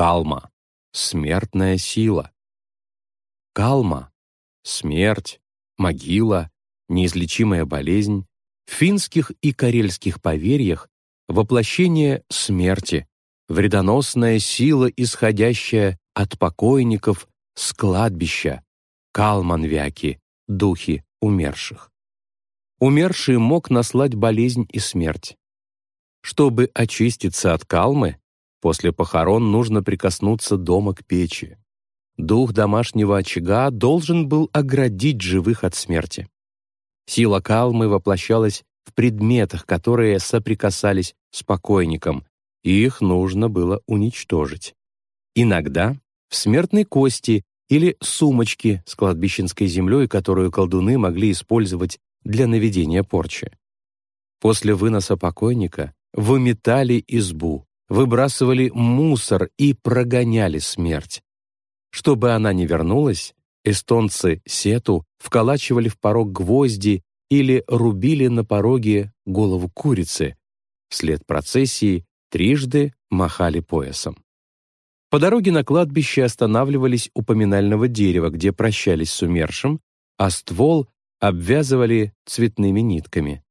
Калма — смертная сила. Калма — смерть, могила, неизлечимая болезнь, в финских и карельских поверьях воплощение смерти, вредоносная сила, исходящая от покойников с кладбища, калманвяки, духи умерших. Умерший мог наслать болезнь и смерть. Чтобы очиститься от калмы, после похорон нужно прикоснуться дома к печи. Дух домашнего очага должен был оградить живых от смерти. Сила калмы воплощалась в предметах, которые соприкасались с покойником, и их нужно было уничтожить. Иногда в смертной кости или сумочке с кладбищенской землей, которую колдуны могли использовать для наведения порчи. После выноса покойника выметали избу, выбрасывали мусор и прогоняли смерть. Чтобы она не вернулась, эстонцы сету вколачивали в порог гвозди или рубили на пороге голову курицы. Вслед процессии трижды махали поясом. По дороге на кладбище останавливались у поминального дерева, где прощались с умершим, а ствол обвязывали цветными нитками.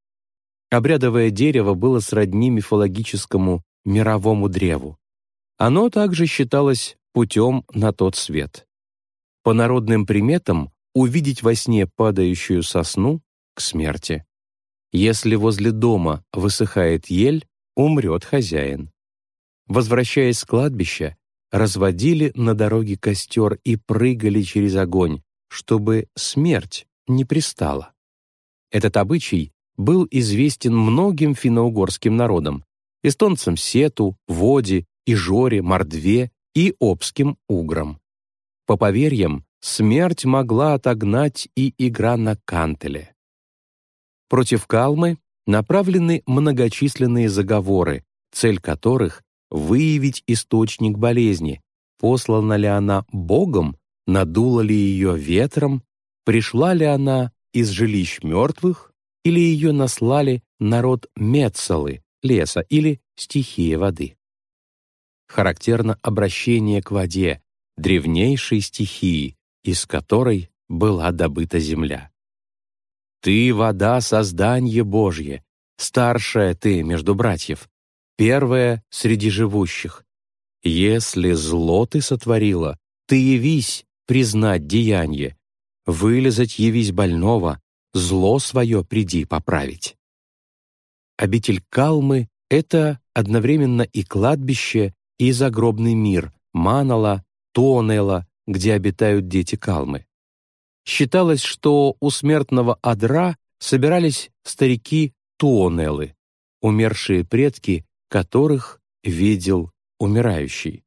Обрядовое дерево было сродни мифологическому мировому древу. Оно также считалось путем на тот свет. По народным приметам увидеть во сне падающую сосну к смерти. Если возле дома высыхает ель, умрет хозяин. Возвращаясь с кладбища, разводили на дороге костер и прыгали через огонь, чтобы смерть не пристала. Этот обычай был известен многим финно-угорским народам, эстонцам Сету, Воде, Ижоре, Мордве и обским уграм. По поверьям, смерть могла отогнать и игра на кантеле. Против Калмы направлены многочисленные заговоры, цель которых — выявить источник болезни, послана ли она Богом, надула ли ее ветром, пришла ли она из жилищ мертвых, или ее наслали народ Мецалы, леса или стихия воды характерно обращение к воде, древнейшей стихии, из которой была добыта земля. «Ты, вода, создание Божье, старшая ты между братьев, первая среди живущих. Если зло ты сотворила, ты явись признать деяние, вылезать явись больного, зло свое приди поправить». Обитель Калмы — это одновременно и кладбище, и загробный мир Манала, Туонела, где обитают дети Калмы. Считалось, что у смертного Адра собирались старики Туонелы, умершие предки, которых видел умирающий.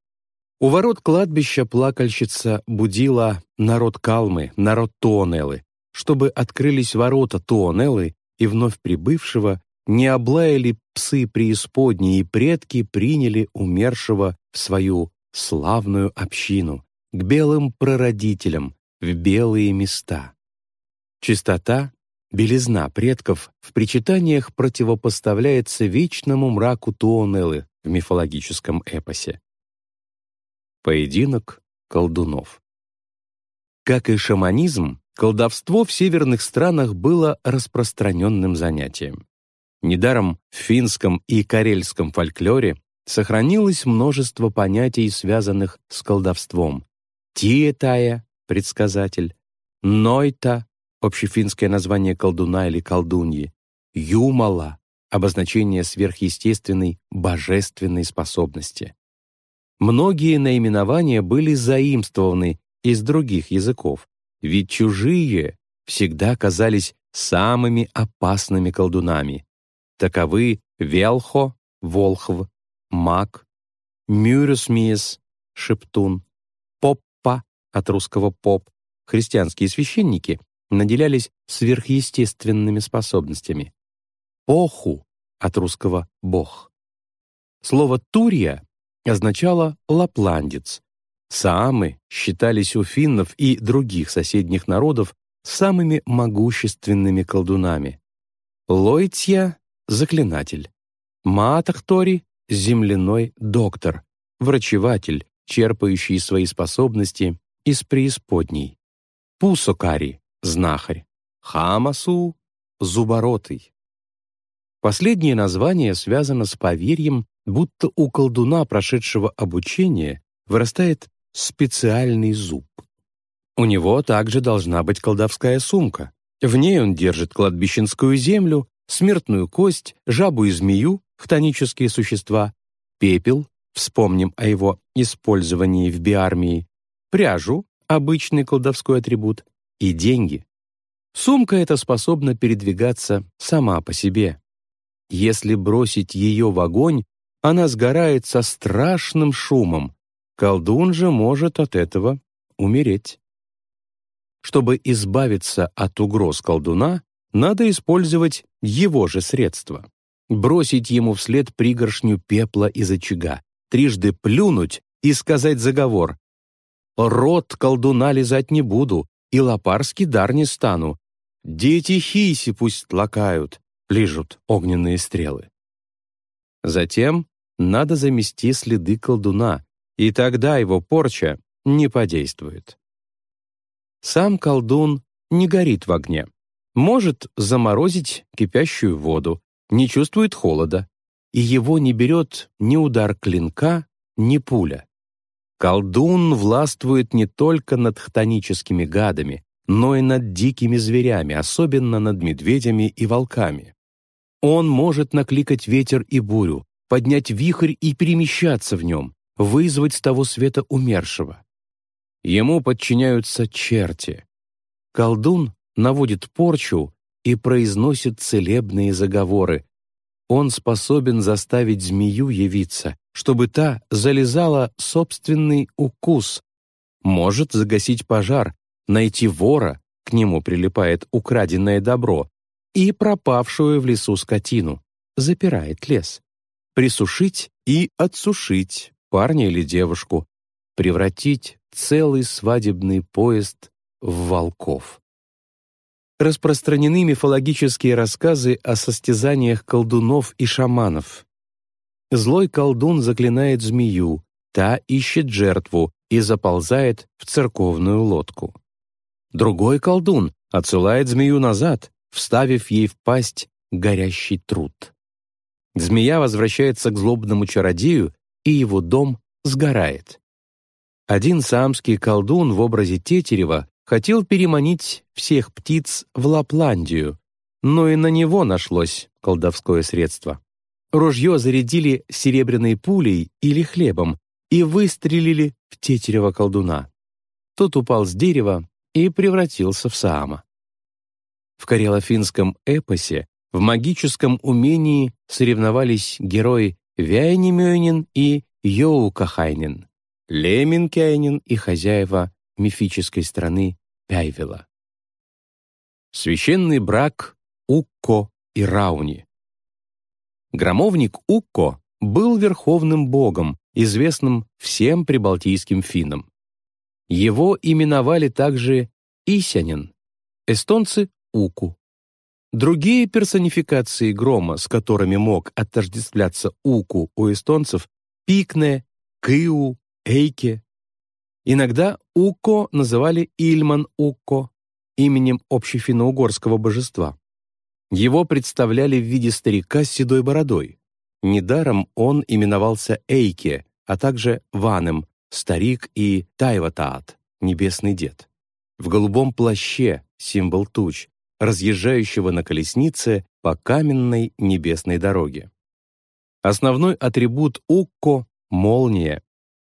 У ворот кладбища плакальщица будила народ Калмы, народ Туонелы, чтобы открылись ворота Туонелы и вновь прибывшего не облаяли псы преисподней, и предки приняли умершего в свою славную общину, к белым прародителям, в белые места. Чистота, белизна предков в причитаниях противопоставляется вечному мраку Туонеллы в мифологическом эпосе. Поединок колдунов. Как и шаманизм, колдовство в северных странах было распространенным занятием. Недаром в финском и карельском фольклоре сохранилось множество понятий, связанных с колдовством. Тиетая — предсказатель, Нойта — общефинское название колдуна или колдуньи, Юмала — обозначение сверхъестественной божественной способности. Многие наименования были заимствованы из других языков, ведь чужие всегда казались самыми опасными колдунами, Таковы Велхо, Волхв, Маг, Мюрюсмиес, Шептун, Поппа от русского «поп», христианские священники наделялись сверхъестественными способностями. Оху от русского «бог». Слово «турья» означало «лапландец». Саамы считались у финнов и других соседних народов самыми могущественными колдунами. Лойтья заклинатель. Маатахтори — земляной доктор, врачеватель, черпающий свои способности из преисподней. Пусокари — знахарь, Хамасу — зуборотый. Последнее название связано с поверьем, будто у колдуна, прошедшего обучение, вырастает специальный зуб. У него также должна быть колдовская сумка. В ней он держит кладбищенскую землю, смертную кость, жабу и змею, хтонические существа, пепел, вспомним о его использовании в биармии, пряжу, обычный колдовской атрибут, и деньги. Сумка эта способна передвигаться сама по себе. Если бросить ее в огонь, она сгорает со страшным шумом. Колдун же может от этого умереть. Чтобы избавиться от угроз колдуна, надо использовать его же средства. Бросить ему вслед пригоршню пепла из очага, трижды плюнуть и сказать заговор. «Рот колдуна лизать не буду, и лопарский дар не стану. Дети хиси пусть лакают, лижут огненные стрелы». Затем надо замести следы колдуна, и тогда его порча не подействует. Сам колдун не горит в огне. Может заморозить кипящую воду, не чувствует холода, и его не берет ни удар клинка, ни пуля. Колдун властвует не только над хтоническими гадами, но и над дикими зверями, особенно над медведями и волками. Он может накликать ветер и бурю, поднять вихрь и перемещаться в нем, вызвать с того света умершего. Ему подчиняются черти. Колдун наводит порчу и произносит целебные заговоры. Он способен заставить змею явиться, чтобы та залезала собственный укус. Может загасить пожар, найти вора, к нему прилипает украденное добро, и пропавшую в лесу скотину, запирает лес. Присушить и отсушить парня или девушку, превратить целый свадебный поезд в волков. Распространены мифологические рассказы о состязаниях колдунов и шаманов. Злой колдун заклинает змею, та ищет жертву и заползает в церковную лодку. Другой колдун отсылает змею назад, вставив ей в пасть горящий труд. Змея возвращается к злобному чародею, и его дом сгорает. Один самский колдун в образе Тетерева хотел переманить всех птиц в Лапландию, но и на него нашлось колдовское средство. Ружье зарядили серебряной пулей или хлебом и выстрелили в Тетерева колдуна. Тот упал с дерева и превратился в Саама. В карело-финском эпосе в магическом умении соревновались герои Вяйнемёнин и Йоукахайнин. Леменкяйнин и хозяева мифической страны Пяйвела. Священный брак Укко и Рауни. Громовник Укко был верховным богом, известным всем прибалтийским финнам. Его именовали также Исянин, эстонцы — Уку. Другие персонификации грома, с которыми мог отождествляться Уку у эстонцев — Пикне, Кыу, Эйке. Иногда Уко называли Ильман Уко, именем общефинно-угорского божества. Его представляли в виде старика с седой бородой. Недаром он именовался Эйке, а также Ванем, старик и Тайватаат, небесный дед. В голубом плаще, символ туч, разъезжающего на колеснице по каменной небесной дороге. Основной атрибут Укко — молния,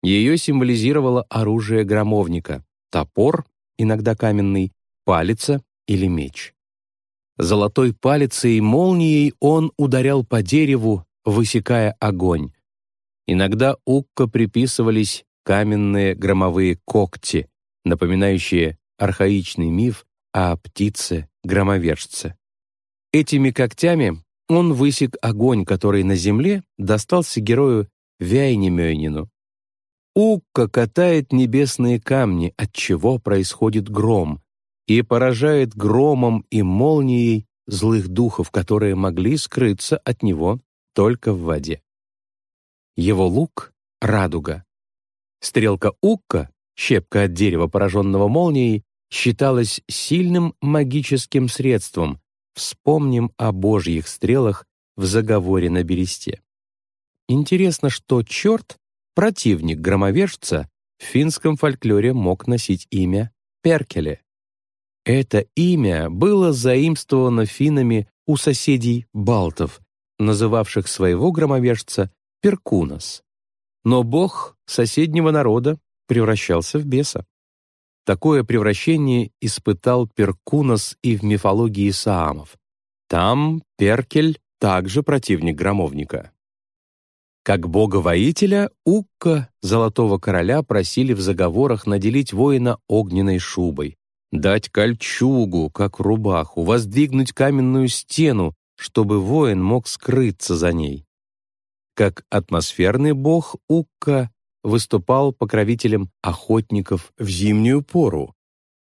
ее символизировало оружие громовника — топор, иногда каменный, палица или меч. Золотой палицей и молнией он ударял по дереву, высекая огонь. Иногда Укко приписывались каменные громовые когти, напоминающие архаичный миф о птице-громовержце. Этими когтями он высек огонь, который на земле достался герою Вяйнемёйнину, Укка катает небесные камни, от чего происходит гром, и поражает громом и молнией злых духов, которые могли скрыться от него только в воде. Его лук — радуга. Стрелка Укка, щепка от дерева, пораженного молнией, считалась сильным магическим средством. Вспомним о божьих стрелах в заговоре на бересте. Интересно, что черт, противник громовержца, в финском фольклоре мог носить имя Перкеле. Это имя было заимствовано финнами у соседей балтов, называвших своего громовержца Перкунос. Но бог соседнего народа превращался в беса. Такое превращение испытал Перкунос и в мифологии саамов. Там Перкель также противник громовника. Как бога-воителя, Укка, золотого короля, просили в заговорах наделить воина огненной шубой, дать кольчугу, как рубаху, воздвигнуть каменную стену, чтобы воин мог скрыться за ней. Как атмосферный бог Укка выступал покровителем охотников в зимнюю пору.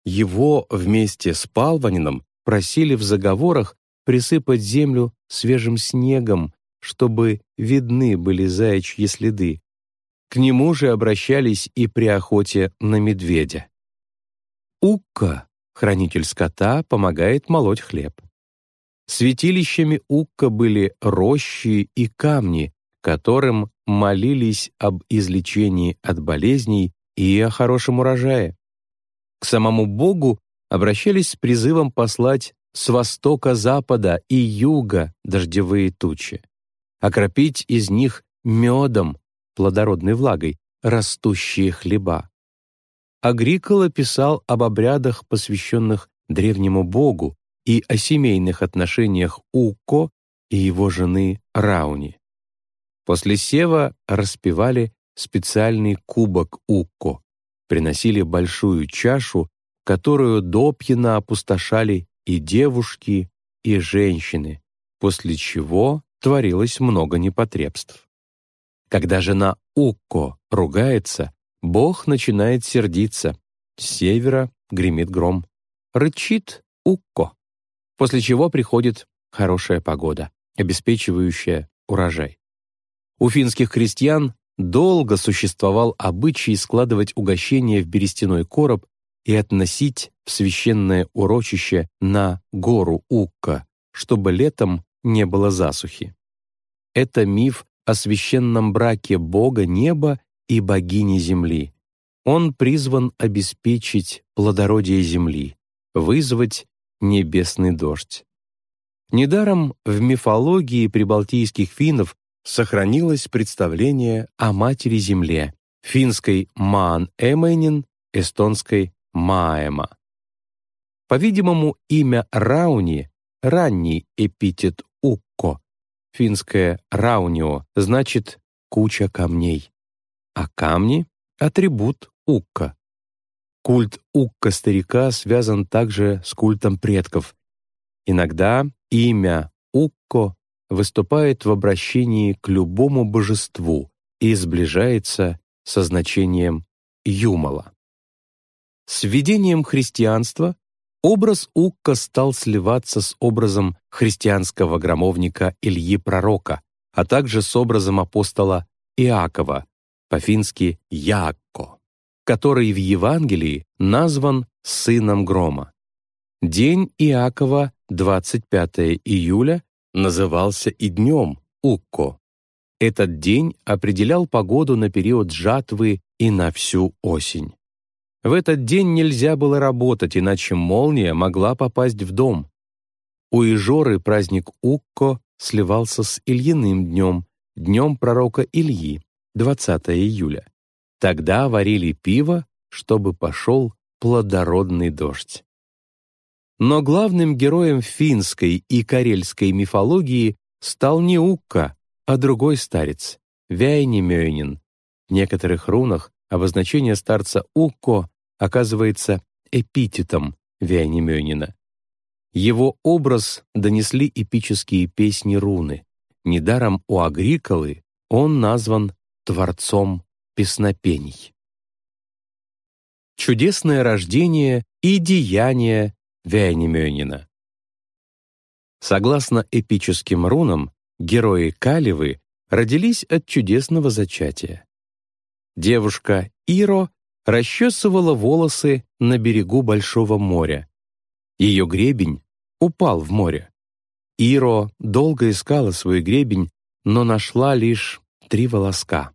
Его вместе с Палванином просили в заговорах присыпать землю свежим снегом, чтобы видны были заячьи следы. К нему же обращались и при охоте на медведя. Укка, хранитель скота, помогает молоть хлеб. Святилищами Укка были рощи и камни, которым молились об излечении от болезней и о хорошем урожае. К самому Богу обращались с призывом послать с востока, запада и юга дождевые тучи, окропить из них медом, плодородной влагой, растущие хлеба. Агрикола писал об обрядах, посвященных древнему богу, и о семейных отношениях Уко и его жены Рауни. После сева распевали специальный кубок Укко, приносили большую чашу, которую допьяно опустошали и девушки, и женщины, после чего творилось много непотребств. Когда жена Укко ругается, Бог начинает сердиться. С севера гремит гром. Рычит Укко. После чего приходит хорошая погода, обеспечивающая урожай. У финских крестьян долго существовал обычай складывать угощения в берестяной короб и относить в священное урочище на гору Укка, чтобы летом не было засухи. Это миф о священном браке Бога неба и богини земли. Он призван обеспечить плодородие земли, вызвать небесный дождь. Недаром в мифологии прибалтийских финнов сохранилось представление о Матери-Земле, финской Маан Эмейнин, эстонской Маэма. По-видимому, имя Рауни — ранний эпитет Укко, финское Раунио значит «куча камней», а камни — атрибут Укка. Культ Укка-старика связан также с культом предков. Иногда имя Укко выступает в обращении к любому божеству и сближается со значением юмала. С введением христианства образ Укка стал сливаться с образом христианского громовника Ильи Пророка, а также с образом апостола Иакова, по-фински Яакко, который в Евангелии назван «сыном грома». День Иакова, 25 июля, назывался и днем Укко. Этот день определял погоду на период жатвы и на всю осень. В этот день нельзя было работать, иначе молния могла попасть в дом. У Ижоры праздник Укко сливался с Ильиным днем, днем пророка Ильи, 20 июля. Тогда варили пиво, чтобы пошел плодородный дождь. Но главным героем финской и карельской мифологии стал не Укка, а другой старец — Вяйнемёйнин. В некоторых рунах обозначение старца Укко оказывается эпитетом Вяйнемёйнина. Его образ донесли эпические песни руны. Недаром у Агриколы он назван творцом песнопений. Чудесное рождение и деяние Вяйнемёнина. Согласно эпическим рунам, герои Каливы родились от чудесного зачатия. девушка Иро расчесывала волосы на берегу Большого моря. Ее гребень упал в море. Иро долго искала свой гребень, но нашла лишь три волоска.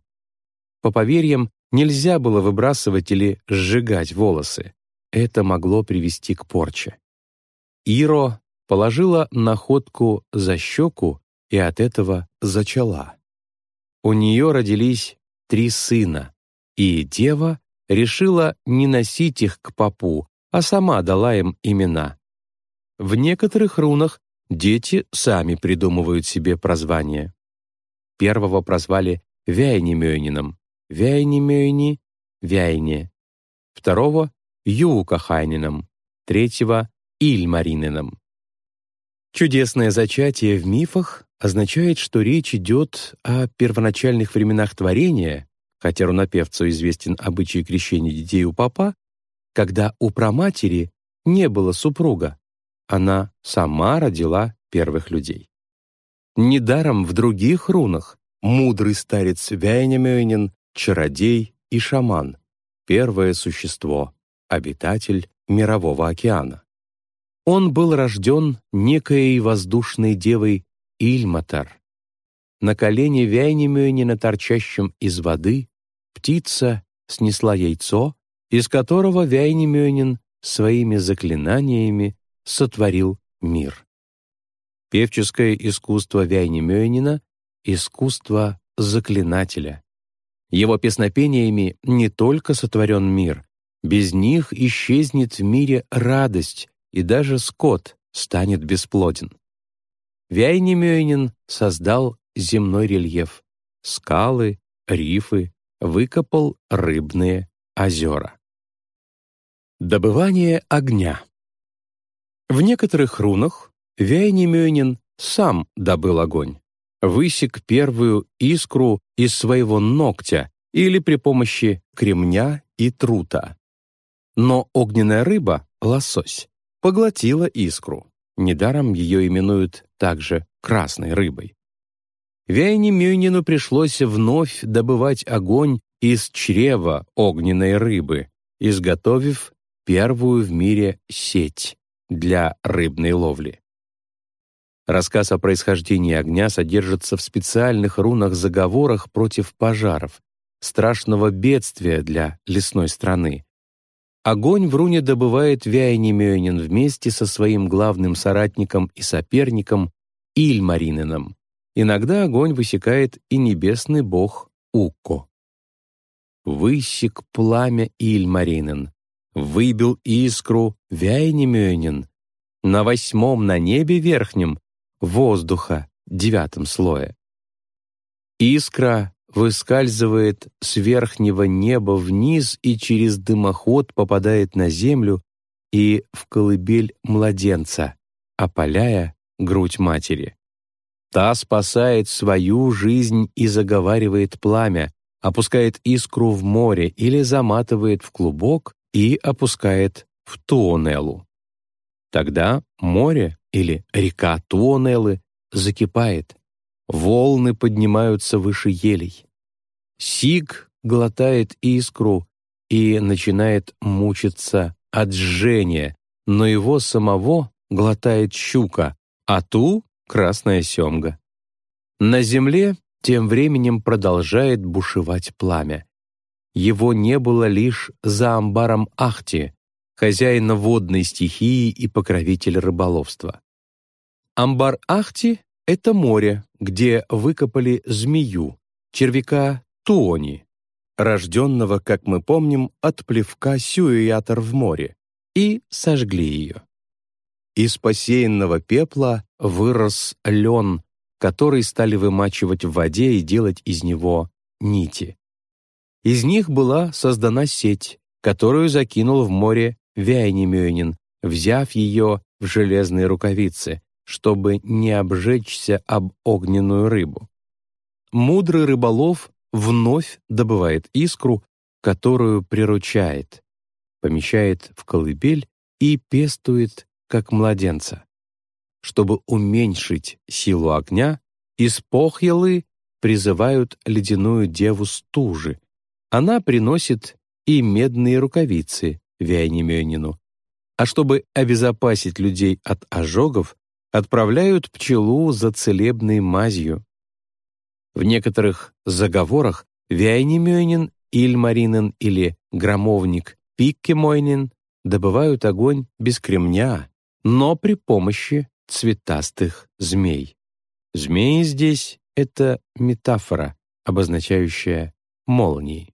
По поверьям, нельзя было выбрасывать или сжигать волосы. Это могло привести к порче. Иро положила находку за щеку и от этого зачала. У нее родились три сына, и дева решила не носить их к попу, а сама дала им имена. В некоторых рунах дети сами придумывают себе прозвания. Первого прозвали Вяйнемёйнином, Вяйнемёйни — Вяйне. Второго — Юукахайнином, третьего — Ильмаринином. Чудесное зачатие в мифах означает, что речь идет о первоначальных временах творения, хотя рунопевцу известен обычай крещения детей у папа, когда у праматери не было супруга, она сама родила первых людей. Недаром в других рунах мудрый старец Вяйнемёйнин, чародей и шаман — первое существо, обитатель мирового океана. Он был рожден некой воздушной девой Ильматар. На колене Вяйнемёйнина, торчащем из воды, птица снесла яйцо, из которого Вяйнемёйнин своими заклинаниями сотворил мир. Певческое искусство Вяйнемёйнина — искусство заклинателя. Его песнопениями не только сотворен мир, без них исчезнет в мире радость, и даже скот станет бесплоден. Вяйнемёйнин создал земной рельеф, скалы, рифы, выкопал рыбные озера. Добывание огня В некоторых рунах Вяйнемёйнин сам добыл огонь, высек первую искру из своего ногтя или при помощи кремня и трута. Но огненная рыба, лосось, поглотила искру. Недаром ее именуют также красной рыбой. Вяйне Мюйнину пришлось вновь добывать огонь из чрева огненной рыбы, изготовив первую в мире сеть для рыбной ловли. Рассказ о происхождении огня содержится в специальных рунах-заговорах против пожаров, страшного бедствия для лесной страны, Огонь в руне добывает Вяйнемёнин вместе со своим главным соратником и соперником Ильмаринином. Иногда огонь высекает и небесный бог Укко. Высек пламя Ильмаринен, выбил искру Вяйнемёнин. На восьмом на небе верхнем воздуха девятом слое. Искра выскальзывает с верхнего неба вниз и через дымоход попадает на землю и в колыбель младенца, опаляя грудь матери. Та спасает свою жизнь и заговаривает пламя, опускает искру в море или заматывает в клубок и опускает в Туонеллу. Тогда море или река Туонеллы закипает, Волны поднимаются выше елей. Сиг глотает искру и начинает мучиться от жжения, но его самого глотает щука, а ту — красная семга. На земле тем временем продолжает бушевать пламя. Его не было лишь за амбаром Ахти, хозяина водной стихии и покровитель рыболовства. Амбар Ахти — это море, где выкопали змею, червяка Туони, рожденного, как мы помним, от плевка Сюиятор в море, и сожгли ее. Из посеянного пепла вырос лен, который стали вымачивать в воде и делать из него нити. Из них была создана сеть, которую закинул в море Вяйнемёнин, взяв ее в железные рукавицы, чтобы не обжечься об огненную рыбу. Мудрый рыболов вновь добывает искру, которую приручает, помещает в колыбель и пестует, как младенца. Чтобы уменьшить силу огня, из похьелы призывают ледяную деву стужи, она приносит и медные рукавицы Вяйнемёнину. А чтобы обезопасить людей от ожогов, отправляют пчелу за целебной мазью. В некоторых заговорах Вяйнемёнин, Ильмаринен или громовник Пиккемойнин добывают огонь без кремня, но при помощи цветастых змей. Змеи здесь — это метафора, обозначающая молнии.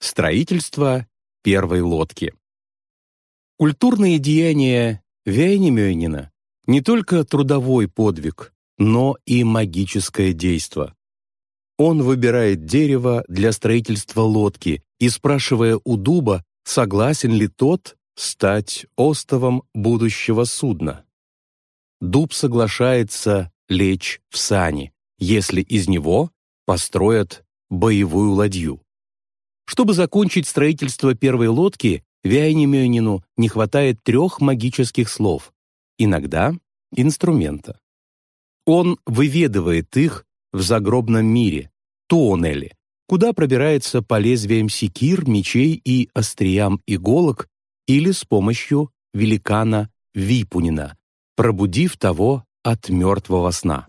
Строительство первой лодки. Культурные деяния Вяйнемёйнина не только трудовой подвиг, но и магическое действо. Он выбирает дерево для строительства лодки и, спрашивая у дуба, согласен ли тот стать остовом будущего судна. Дуб соглашается лечь в сани, если из него построят боевую ладью. Чтобы закончить строительство первой лодки, Вяйнемёнину не хватает трех магических слов, иногда инструмента. Он выведывает их в загробном мире, Туонеле, куда пробирается по лезвиям секир, мечей и остриям иголок или с помощью великана Випунина, пробудив того от мертвого сна.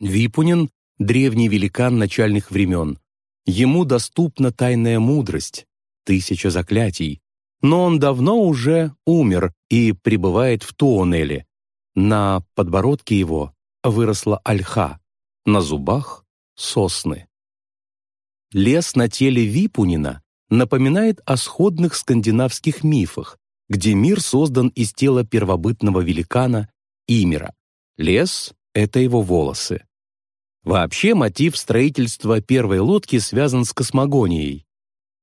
Випунин — древний великан начальных времен. Ему доступна тайная мудрость, тысяча заклятий, но он давно уже умер и пребывает в Туонеле. На подбородке его выросла ольха, на зубах — сосны. Лес на теле Випунина напоминает о сходных скандинавских мифах, где мир создан из тела первобытного великана Имера. Лес — это его волосы. Вообще мотив строительства первой лодки связан с космогонией.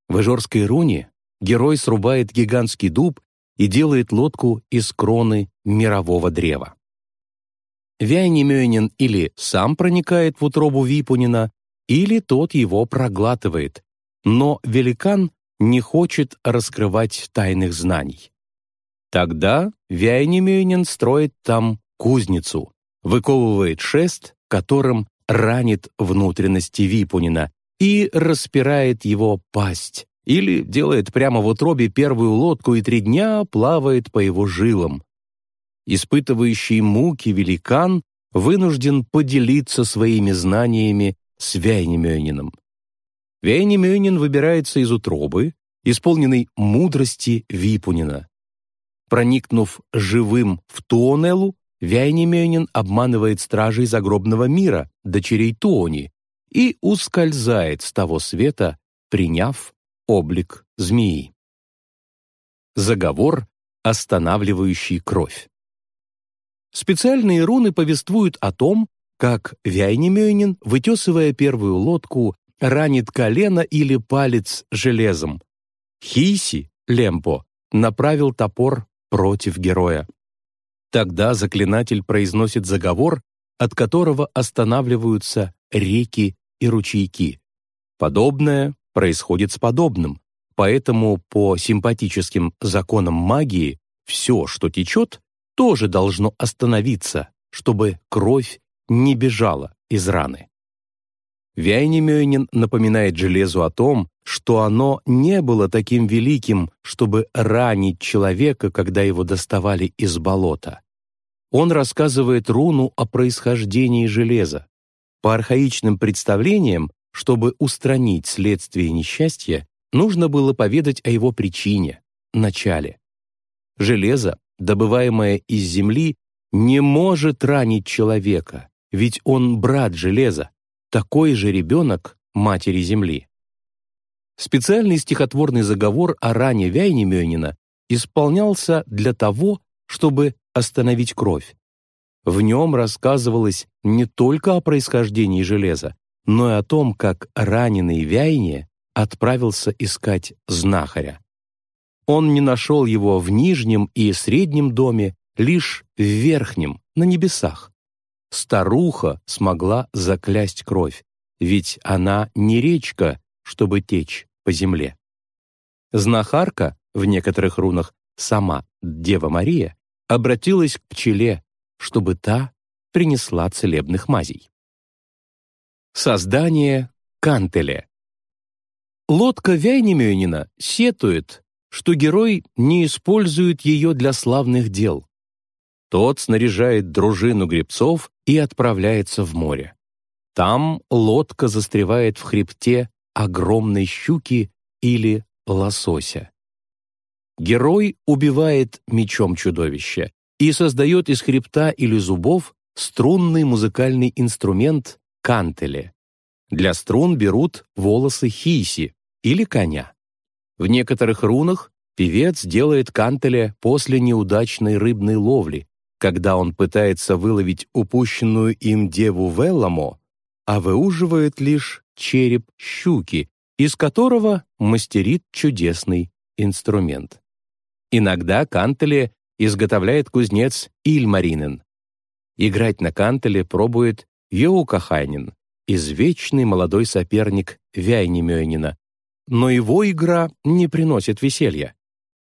В Ижорской руне герой срубает гигантский дуб и делает лодку из кроны мирового древа. Вяйнемёнин или сам проникает в утробу Випунина, или тот его проглатывает, но великан не хочет раскрывать тайных знаний. Тогда Вяйнемёнин строит там кузницу, выковывает шест, которым ранит внутренности Випунина и распирает его пасть, или делает прямо в утробе первую лодку и три дня плавает по его жилам. Испытывающий муки великан вынужден поделиться своими знаниями с Вяйнемёнином. Вяйнемёнин выбирается из утробы, исполненной мудрости Випунина. Проникнув живым в Туонелу, Вяйнемёнин обманывает стражей загробного мира, дочерей Туони, и ускользает с того света, приняв облик змеи. Заговор, останавливающий кровь. Специальные руны повествуют о том, как Вяйнемёнин, вытесывая первую лодку, ранит колено или палец железом. Хиси, Лемпо, направил топор против героя. Тогда заклинатель произносит заговор, от которого останавливаются реки и ручейки. Подобное происходит с подобным, поэтому по симпатическим законам магии все, что течет, тоже должно остановиться, чтобы кровь не бежала из раны. Вяйнемёйнин напоминает железу о том, что оно не было таким великим, чтобы ранить человека, когда его доставали из болота. Он рассказывает руну о происхождении железа. По архаичным представлениям, чтобы устранить следствие несчастья, нужно было поведать о его причине, начале. Железо, добываемое из земли, не может ранить человека, ведь он брат железа, такой же ребенок матери земли. Специальный стихотворный заговор о ране Вяйнемёнина исполнялся для того, чтобы остановить кровь. В нем рассказывалось не только о происхождении железа, но и о том, как раненый Вяйне отправился искать знахаря. Он не нашел его в нижнем и среднем доме, лишь в верхнем, на небесах. Старуха смогла заклясть кровь, ведь она не речка, чтобы течь по земле. Знахарка, в некоторых рунах сама Дева Мария, обратилась к пчеле, чтобы та принесла целебных мазей. Создание кантеля. Лодка Вяйнемёнина сетует, что герой не использует ее для славных дел. Тот снаряжает дружину гребцов и отправляется в море. Там лодка застревает в хребте огромной щуки или лосося. Герой убивает мечом чудовища и создает из хребта или зубов струнный музыкальный инструмент кантеле. Для струн берут волосы хиси или коня. В некоторых рунах певец делает кантеле после неудачной рыбной ловли, когда он пытается выловить упущенную им деву Велламо, а выуживает лишь череп щуки, из которого мастерит чудесный инструмент. Иногда кантеле изготовляет кузнец Ильмаринен. Играть на кантеле пробует Йоукахайнин, извечный молодой соперник Вяйнемёнина, но его игра не приносит веселья.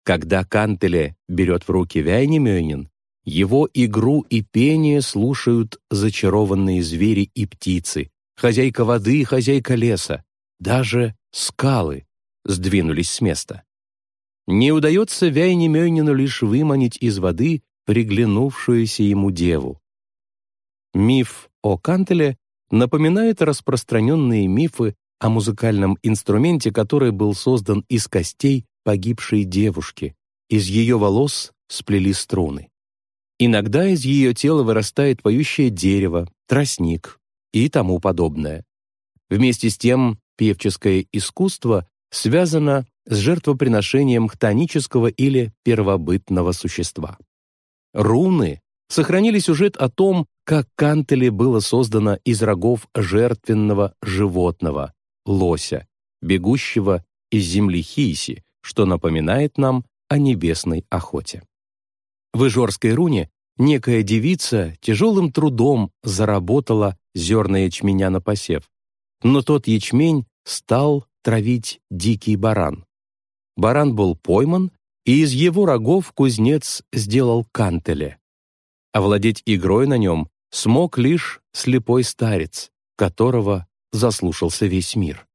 Когда кантеле берет в руки Вяйнемёнин, его игру и пение слушают зачарованные звери и птицы, хозяйка воды и хозяйка леса, даже скалы сдвинулись с места. Не удается Вяйнемёнину лишь выманить из воды приглянувшуюся ему деву. Миф о Кантеле напоминает распространенные мифы о музыкальном инструменте, который был создан из костей погибшей девушки. Из ее волос сплели струны. Иногда из ее тела вырастает поющее дерево, тростник и тому подобное. Вместе с тем певческое искусство связано с жертвоприношением хтонического или первобытного существа. Руны сохранили сюжет о том, как кантеле было создано из рогов жертвенного животного, лося, бегущего из земли Хиси, что напоминает нам о небесной охоте. В Ижорской руне некая девица тяжелым трудом заработала зерна ячменя на посев, но тот ячмень стал травить дикий баран. Баран был пойман, и из его рогов кузнец сделал кантеле. Овладеть игрой на нем смог лишь слепой старец, которого заслушался весь мир.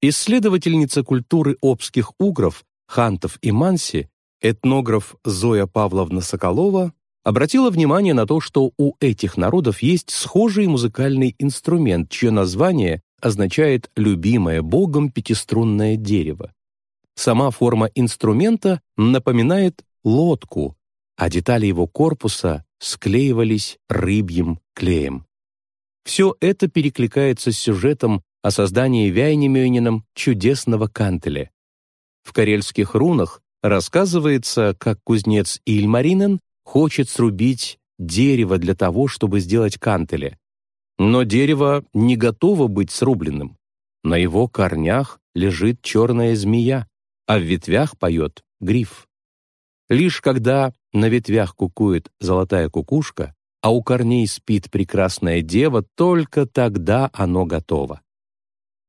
Исследовательница культуры обских угров, хантов и манси, этнограф Зоя Павловна Соколова обратила внимание на то, что у этих народов есть схожий музыкальный инструмент, чье название означает «любимое Богом пятиструнное дерево». Сама форма инструмента напоминает лодку, а детали его корпуса склеивались рыбьим клеем. Все это перекликается с сюжетом о создании Вяйнемёнином чудесного кантеля. В карельских рунах рассказывается, как кузнец Ильмаринен хочет срубить дерево для того, чтобы сделать кантеля. Но дерево не готово быть срубленным. На его корнях лежит черная змея, а в ветвях поет гриф. Лишь когда на ветвях кукует золотая кукушка, а у корней спит прекрасная дева, только тогда оно готово.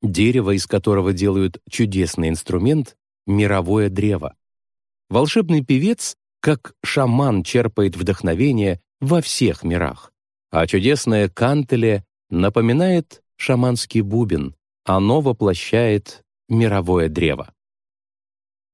Дерево, из которого делают чудесный инструмент — мировое древо. Волшебный певец, как шаман, черпает вдохновение во всех мирах, а чудесное кантеле напоминает шаманский бубен, оно воплощает мировое древо.